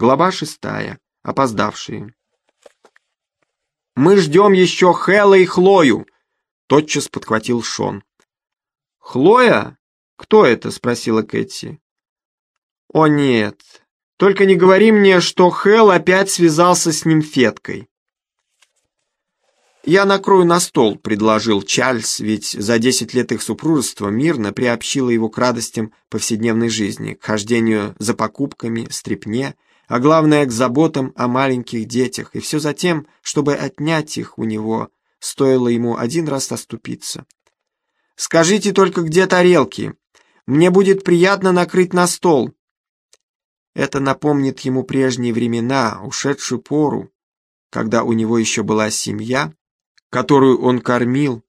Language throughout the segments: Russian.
Глава шестая. Опоздавшие. «Мы ждем еще Хэлла и Хлою!» Тотчас подхватил Шон. «Хлоя? Кто это?» — спросила Кэти. «О нет, только не говори мне, что Хэл опять связался с нимфеткой». «Я накрою на стол», — предложил Чарльз, ведь за десять лет их супружества мирно приобщила его к радостям повседневной жизни, к хождению за покупками, стрепне, а главное, к заботам о маленьких детях, и все за тем, чтобы отнять их у него, стоило ему один раз оступиться. «Скажите только, где тарелки? Мне будет приятно накрыть на стол». Это напомнит ему прежние времена, ушедшую пору, когда у него еще была семья, которую он кормил,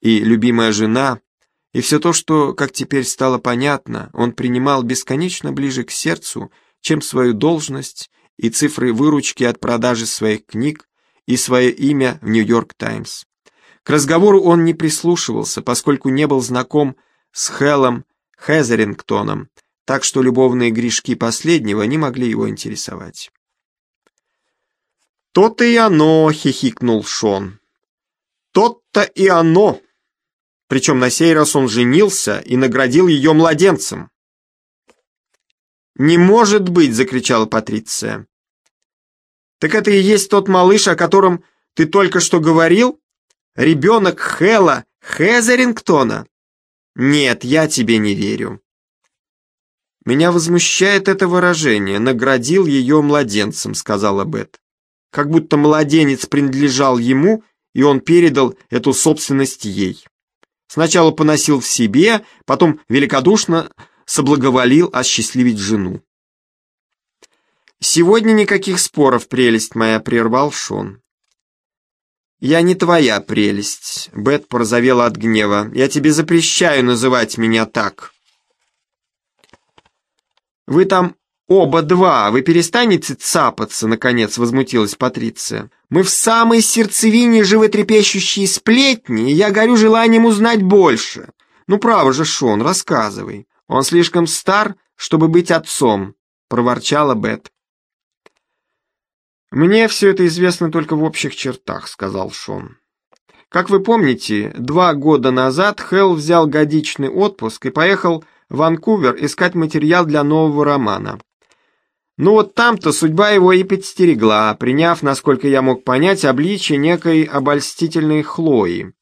и любимая жена, и все то, что, как теперь стало понятно, он принимал бесконечно ближе к сердцу, чем свою должность и цифры выручки от продажи своих книг и свое имя в «Нью-Йорк Таймс». К разговору он не прислушивался, поскольку не был знаком с Хеллом Хезерингтоном, так что любовные грешки последнего не могли его интересовать. «То-то и оно!» — хихикнул Шон. «То-то и оно!» Причем на сей раз он женился и наградил ее младенцем. «Не может быть!» — закричала Патриция. «Так это и есть тот малыш, о котором ты только что говорил? Ребенок Хэлла Хезерингтона?» «Нет, я тебе не верю». «Меня возмущает это выражение. Наградил ее младенцем», — сказала Бет. «Как будто младенец принадлежал ему, и он передал эту собственность ей. Сначала поносил в себе, потом великодушно соблаговолил осчастливить жену. «Сегодня никаких споров, прелесть моя», — прервал Шон. «Я не твоя прелесть», — Бет порозовела от гнева. «Я тебе запрещаю называть меня так». «Вы там оба два, вы перестанете цапаться?» — наконец возмутилась Патриция. «Мы в самой сердцевине животрепещущие сплетни, и я горю желанием узнать больше. Ну, право же, Шон, рассказывай». «Он слишком стар, чтобы быть отцом», — проворчала Бет. «Мне все это известно только в общих чертах», — сказал Шон. «Как вы помните, два года назад Хелл взял годичный отпуск и поехал в Ванкувер искать материал для нового романа. Ну вот там-то судьба его и подстерегла, приняв, насколько я мог понять, обличие некой обольстительной Хлои.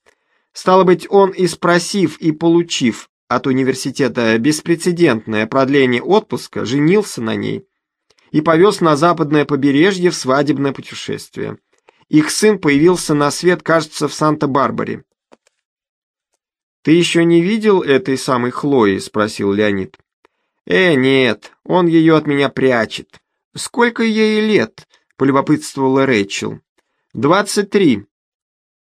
Стало быть, он и спросив, и получив от университета беспрецедентное продление отпуска, женился на ней и повез на западное побережье в свадебное путешествие. Их сын появился на свет, кажется, в Санта-Барбаре. «Ты еще не видел этой самой Хлои?» — спросил Леонид. «Э, нет, он ее от меня прячет. Сколько ей лет?» — полюбопытствовала Рэйчел. «Двадцать три».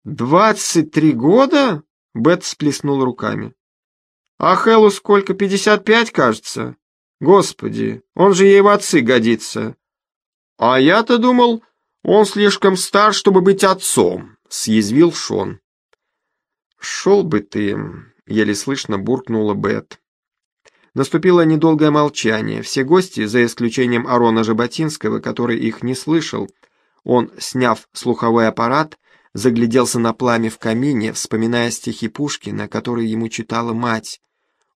«Двадцать три года?» — Бет сплеснул руками. А Хэллу сколько, пятьдесят пять, кажется? Господи, он же ей в отцы годится. А я-то думал, он слишком стар, чтобы быть отцом, съязвил Шон. Шел бы ты, еле слышно буркнула Бет. Наступило недолгое молчание. Все гости, за исключением Арона Жаботинского, который их не слышал, он, сняв слуховой аппарат, загляделся на пламя в камине, вспоминая стихи Пушкина, которые ему читала мать,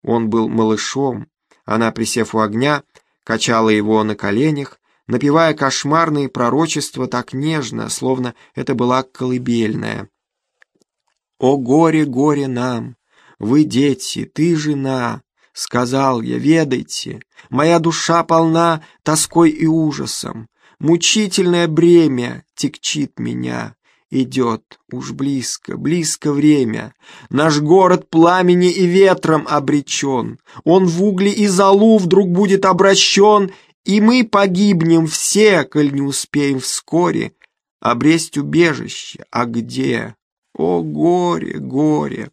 он был малышом, она, присев у огня, качала его на коленях, напевая кошмарные пророчества так нежно, словно это была колыбельная. «О горе, горе нам! Вы дети, ты жена!» — сказал я, ведайте, моя душа полна тоской и ужасом, мучительное бремя текчит меня, Идет, уж близко, близко время. Наш город пламени и ветром обречен. Он в угли и золу вдруг будет обращен, и мы погибнем все, коль не успеем вскоре обресть убежище. А где? О, горе, горе!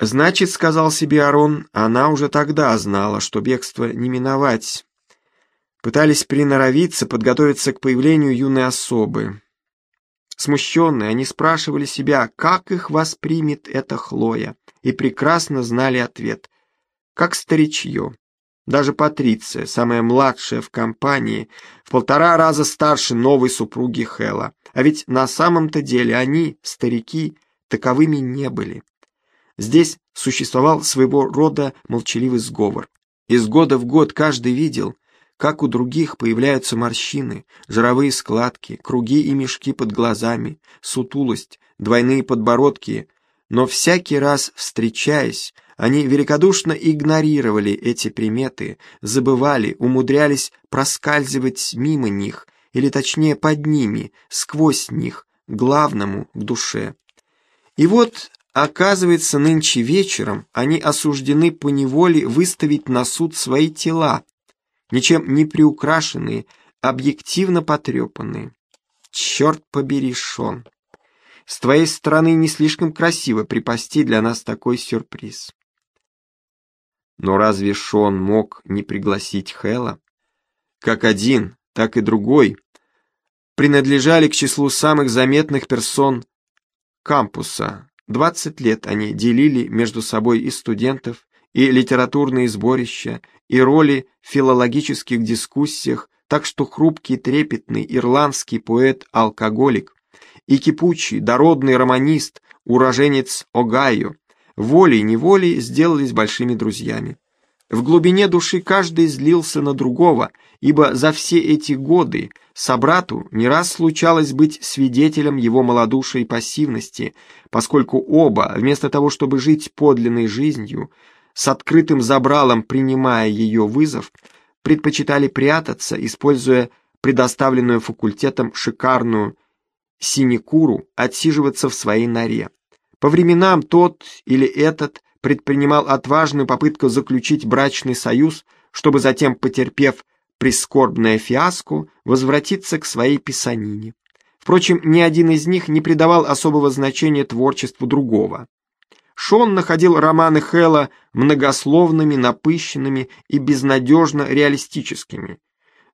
Значит, сказал себе Арон, она уже тогда знала, что бегство не миновать, пытались приноровиться, подготовиться к появлению юной особы. Смущенные, они спрашивали себя, как их воспримет эта Хлоя, и прекрасно знали ответ, как старичье. Даже Патриция, самая младшая в компании, в полтора раза старше новой супруги Хэла. А ведь на самом-то деле они, старики, таковыми не были. Здесь существовал своего рода молчаливый сговор. Из года в год каждый видел, как у других появляются морщины, жировые складки, круги и мешки под глазами, сутулость, двойные подбородки, но всякий раз встречаясь, они великодушно игнорировали эти приметы, забывали, умудрялись проскальзывать мимо них, или точнее под ними, сквозь них, главному к душе. И вот, оказывается, нынче вечером они осуждены по неволе выставить на суд свои тела, ничем не приукрашенные, объективно потрепанные. Черт побери, Шон. С твоей стороны не слишком красиво припасти для нас такой сюрприз. Но разве Шон мог не пригласить Хэла? Как один, так и другой принадлежали к числу самых заметных персон кампуса. 20 лет они делили между собой и студентов, и литературные сборища, и роли в филологических дискуссиях, так что хрупкий, трепетный ирландский поэт-алкоголик и кипучий, дородный романист, уроженец Огайо, волей-неволей сделались большими друзьями. В глубине души каждый злился на другого, ибо за все эти годы собрату не раз случалось быть свидетелем его малодушия и пассивности, поскольку оба, вместо того, чтобы жить подлинной жизнью, с открытым забралом принимая ее вызов, предпочитали прятаться, используя предоставленную факультетом шикарную синекуру, отсиживаться в своей норе. По временам тот или этот предпринимал отважную попытку заключить брачный союз, чтобы затем, потерпев прискорбное фиаско, возвратиться к своей писанине. Впрочем, ни один из них не придавал особого значения творчеству другого. Шон находил романы Хэлла многословными, напыщенными и безнадежно реалистическими,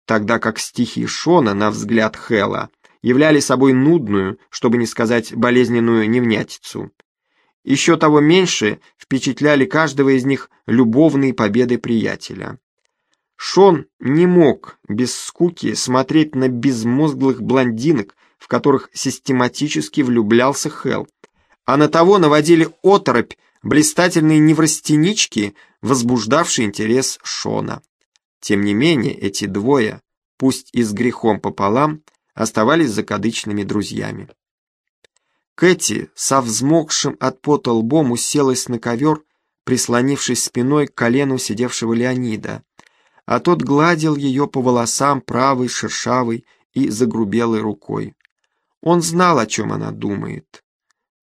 тогда как стихи Шона, на взгляд Хэлла, являли собой нудную, чтобы не сказать болезненную невнятицу. Еще того меньше впечатляли каждого из них любовные победы приятеля. Шон не мог без скуки смотреть на безмозглых блондинок, в которых систематически влюблялся Хелл, а на того наводили оторопь блистательные неврастенички, возбуждавшие интерес Шона. Тем не менее, эти двое, пусть и с грехом пополам, оставались закадычными друзьями. Кэти со взмокшим от пота лбом уселась на ковер, прислонившись спиной к колену сидевшего Леонида, а тот гладил ее по волосам правой, шершавой и загрубелой рукой. Он знал, о чем она думает.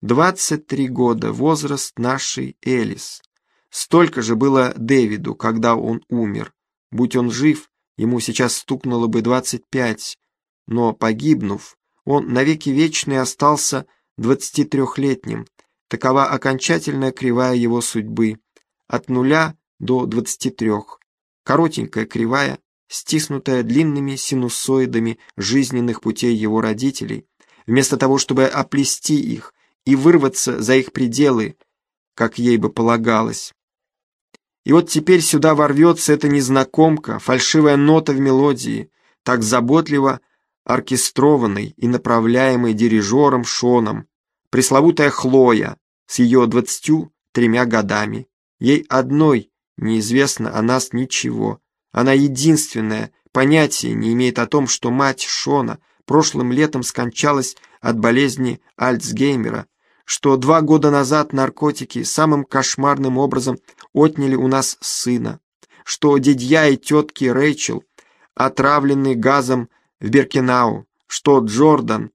Двадцать три года, возраст нашей Элис. Столько же было Дэвиду, когда он умер. Будь он жив, ему сейчас стукнуло бы двадцать пять, но, погибнув, он навеки вечный остался 23-летним. Такова окончательная кривая его судьбы. От нуля до 23. Коротенькая кривая, стиснутая длинными синусоидами жизненных путей его родителей, вместо того, чтобы оплести их и вырваться за их пределы, как ей бы полагалось. И вот теперь сюда ворвется эта незнакомка, фальшивая нота в мелодии, так заботливо оркестрованной и направляемой дирижером Шоном, пресловутая Хлоя с ее двадцатью тремя годами. Ей одной неизвестно о нас ничего. Она единственная, понятия не имеет о том, что мать Шона прошлым летом скончалась от болезни Альцгеймера, что два года назад наркотики самым кошмарным образом отняли у нас сына, что дядья и тетки Рэйчел, отравленные газом в Беркинау, что Джордан,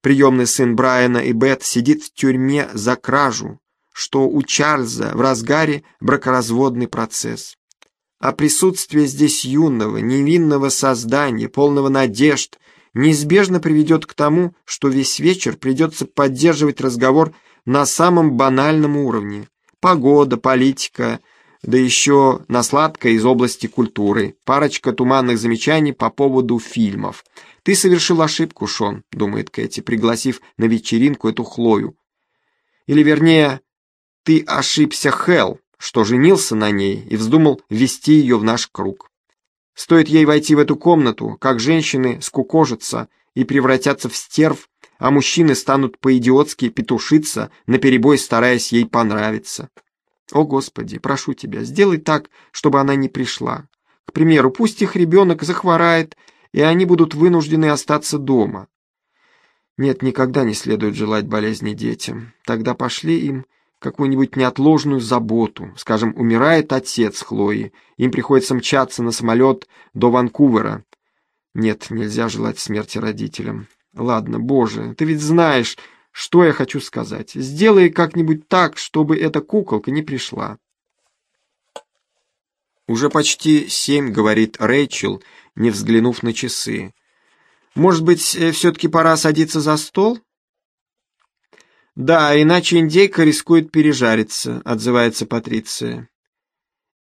приемный сын Брайана и Бет, сидит в тюрьме за кражу, что у Чарльза в разгаре бракоразводный процесс. А присутствие здесь юного, невинного создания, полного надежд, неизбежно приведет к тому, что весь вечер придется поддерживать разговор на самом банальном уровне. Погода, политика, да еще на сладкое из области культуры, парочка туманных замечаний по поводу фильмов. «Ты совершил ошибку, Шон», — думает Кэти, пригласив на вечеринку эту Хлою. Или, вернее, «ты ошибся, Хелл, что женился на ней и вздумал ввести ее в наш круг. Стоит ей войти в эту комнату, как женщины скукожатся и превратятся в стерв, а мужчины станут по-идиотски петушиться, наперебой стараясь ей понравиться. О, Господи, прошу тебя, сделай так, чтобы она не пришла. К примеру, пусть их ребенок захворает, и они будут вынуждены остаться дома. Нет, никогда не следует желать болезни детям. Тогда пошли им какую-нибудь неотложную заботу. Скажем, умирает отец Хлои, им приходится мчаться на самолет до Ванкувера. Нет, нельзя желать смерти родителям. Ладно, Боже, ты ведь знаешь, что я хочу сказать. Сделай как-нибудь так, чтобы эта куколка не пришла. Уже почти семь, говорит Рэйчел, не взглянув на часы. Может быть, э, все-таки пора садиться за стол? Да, иначе индейка рискует пережариться, отзывается Патриция.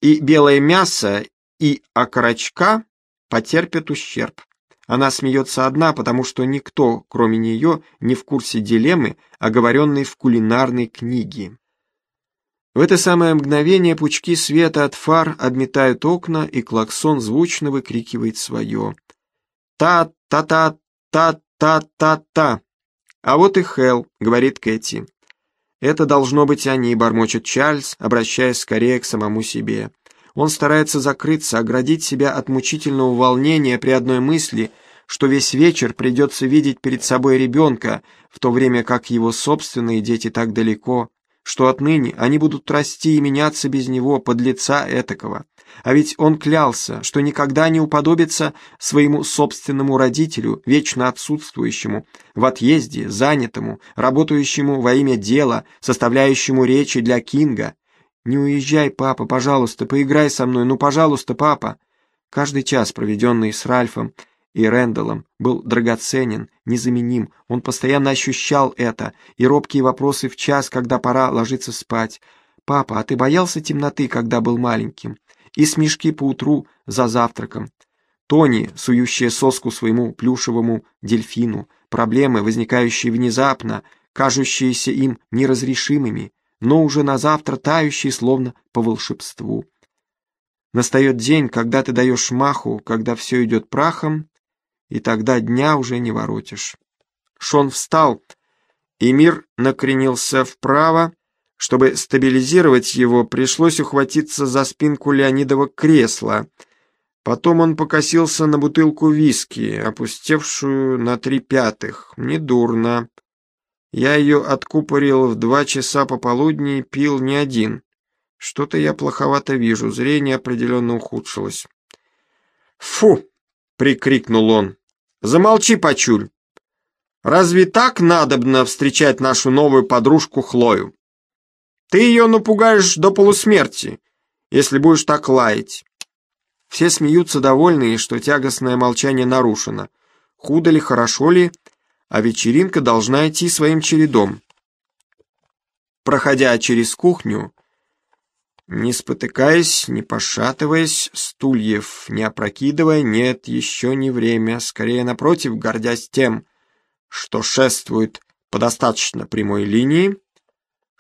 И белое мясо, и окорочка потерпят ущерб. Она смеется одна, потому что никто, кроме нее, не в курсе дилеммы, оговоренной в кулинарной книге. В это самое мгновение пучки света от фар обметают окна, и клаксон звучно выкрикивает свое. «Та-та-та-та-та-та-та!» «А вот и Хелл», — говорит Кэти. «Это должно быть они», — бормочет Чарльз, обращаясь скорее к самому себе. Он старается закрыться, оградить себя от мучительного волнения при одной мысли, что весь вечер придется видеть перед собой ребенка, в то время как его собственные дети так далеко что отныне они будут расти и меняться без него под лица этакого. А ведь он клялся, что никогда не уподобится своему собственному родителю, вечно отсутствующему, в отъезде, занятому, работающему во имя дела, составляющему речи для Кинга. «Не уезжай, папа, пожалуйста, поиграй со мной, ну, пожалуйста, папа!» Каждый час, проведенный с Ральфом, и Рэндаллом был драгоценен, незаменим, он постоянно ощущал это, и робкие вопросы в час, когда пора ложиться спать. «Папа, а ты боялся темноты, когда был маленьким?» И смешки поутру за завтраком. Тони, сующая соску своему плюшевому дельфину, проблемы, возникающие внезапно, кажущиеся им неразрешимыми, но уже на завтра тающие словно по волшебству. Настает день, когда ты даешь маху, когда все идет прахом, и тогда дня уже не воротишь. Шон встал, и мир накренился вправо. Чтобы стабилизировать его, пришлось ухватиться за спинку Леонидова кресла. Потом он покосился на бутылку виски, опустевшую на три пятых. Недурно. Я ее откупорил в два часа пополудни и пил не один. Что-то я плоховато вижу, зрение определенно ухудшилось. «Фу!» — прикрикнул он. Замолчи, Пачуль. Разве так надобно встречать нашу новую подружку Хлою? Ты ее напугаешь до полусмерти, если будешь так лаять. Все смеются довольные, что тягостное молчание нарушено. Худо ли, хорошо ли, а вечеринка должна идти своим чередом. Проходя через кухню, не спотыкаясь, не пошатываясь, стульев не опрокидывая, нет, еще не время, скорее напротив, гордясь тем, что шествует по достаточно прямой линии,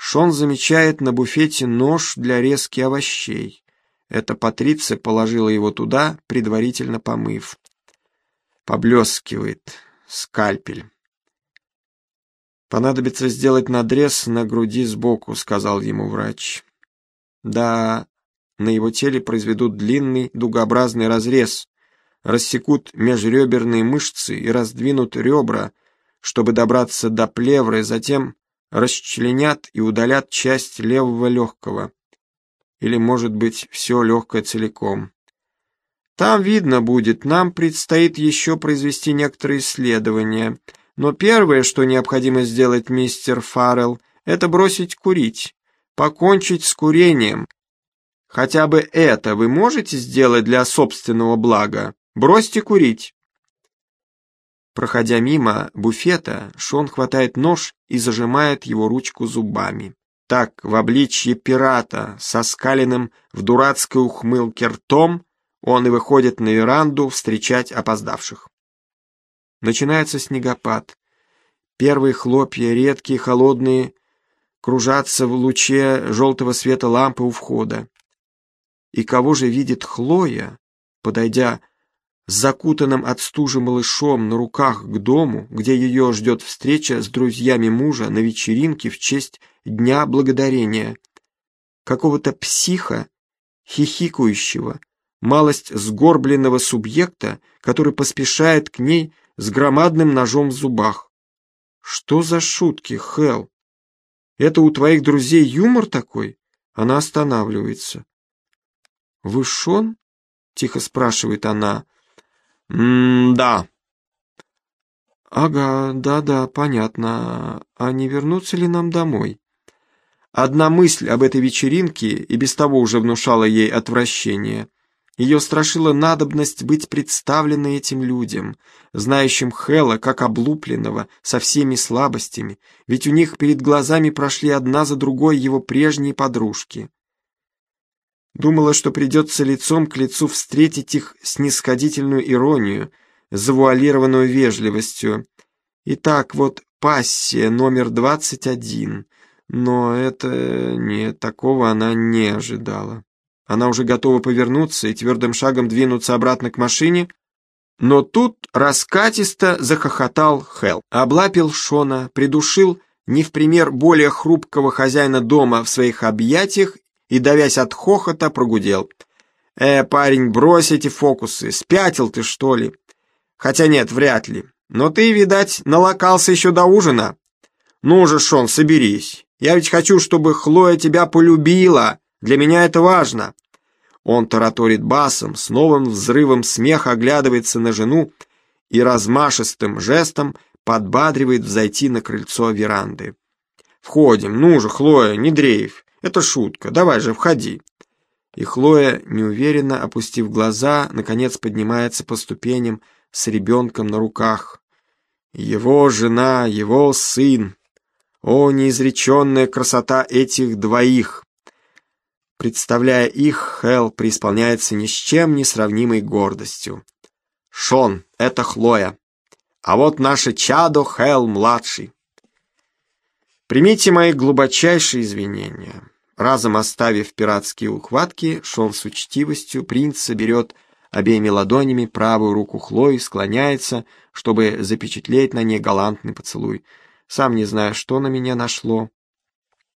Шон замечает на буфете нож для резки овощей. Эта Патриция положила его туда, предварительно помыв. Поблескивает скальпель. «Понадобится сделать надрез на груди сбоку», — сказал ему врач. Да, на его теле произведут длинный дугообразный разрез, рассекут межреберные мышцы и раздвинут ребра, чтобы добраться до плевры, затем расчленят и удалят часть левого легкого. Или, может быть, все легкое целиком. Там видно будет, нам предстоит еще произвести некоторые исследования. Но первое, что необходимо сделать, мистер Фаррелл, это бросить курить покончить с курением. Хотя бы это вы можете сделать для собственного блага? Бросьте курить. Проходя мимо буфета, Шон хватает нож и зажимает его ручку зубами. Так, в обличье пирата, со скаленным в дурацкой ухмылке ртом, он и выходит на веранду встречать опоздавших. Начинается снегопад. Первые хлопья, редкие, холодные, кружатся в луче желтого света лампы у входа. И кого же видит Хлоя, подойдя с закутанным от стужи малышом на руках к дому, где ее ждет встреча с друзьями мужа на вечеринке в честь Дня Благодарения. Какого-то психа, хихикающего, малость сгорбленного субъекта, который поспешает к ней с громадным ножом в зубах. Что за шутки, Хел? Это у твоих друзей юмор такой? Она останавливается. Вы Шон? Тихо спрашивает она. «М-да». «Ага, да-да, понятно. А не вернуться ли нам домой?» Одна мысль об этой вечеринке и без того уже внушала ей отвращение. Ее страшила надобность быть представленной этим людям, знающим Хэла как облупленного, со всеми слабостями, ведь у них перед глазами прошли одна за другой его прежние подружки. Думала, что придется лицом к лицу встретить их снисходительную иронию, завуалированную вежливостью. Итак, вот пассия номер двадцать один. Но это... нет, такого она не ожидала. Она уже готова повернуться и твердым шагом двинуться обратно к машине, но тут раскатисто захохотал Хелл, облапил Шона, придушил не в пример более хрупкого хозяина дома в своих объятиях и, давясь от хохота, прогудел. «Э, парень, брось эти фокусы, спятил ты, что ли?» «Хотя нет, вряд ли. Но ты, видать, налокался еще до ужина. Ну же, Шон, соберись. Я ведь хочу, чтобы Хлоя тебя полюбила. Для меня это важно». Он тараторит басом, с новым взрывом смеха оглядывается на жену и размашистым жестом подбадривает взойти на крыльцо веранды. «Входим, ну же, Хлоя, не дрейф. Это шутка, давай же, входи». И Хлоя, неуверенно опустив глаза, наконец поднимается по ступеням с ребенком на руках. Его жена, его сын. О, неизреченная красота этих двоих! Представляя их, Хелл преисполняется ни с чем не сравнимой гордостью. Шон, это Хлоя. А вот наше чадо Хелл-младший. Примите мои глубочайшие извинения. Разом оставив пиратские ухватки, Шон с учтивостью принца берет обеими ладонями правую руку Хлои, склоняется, чтобы запечатлеть на ней галантный поцелуй. Сам не знаю, что на меня нашло.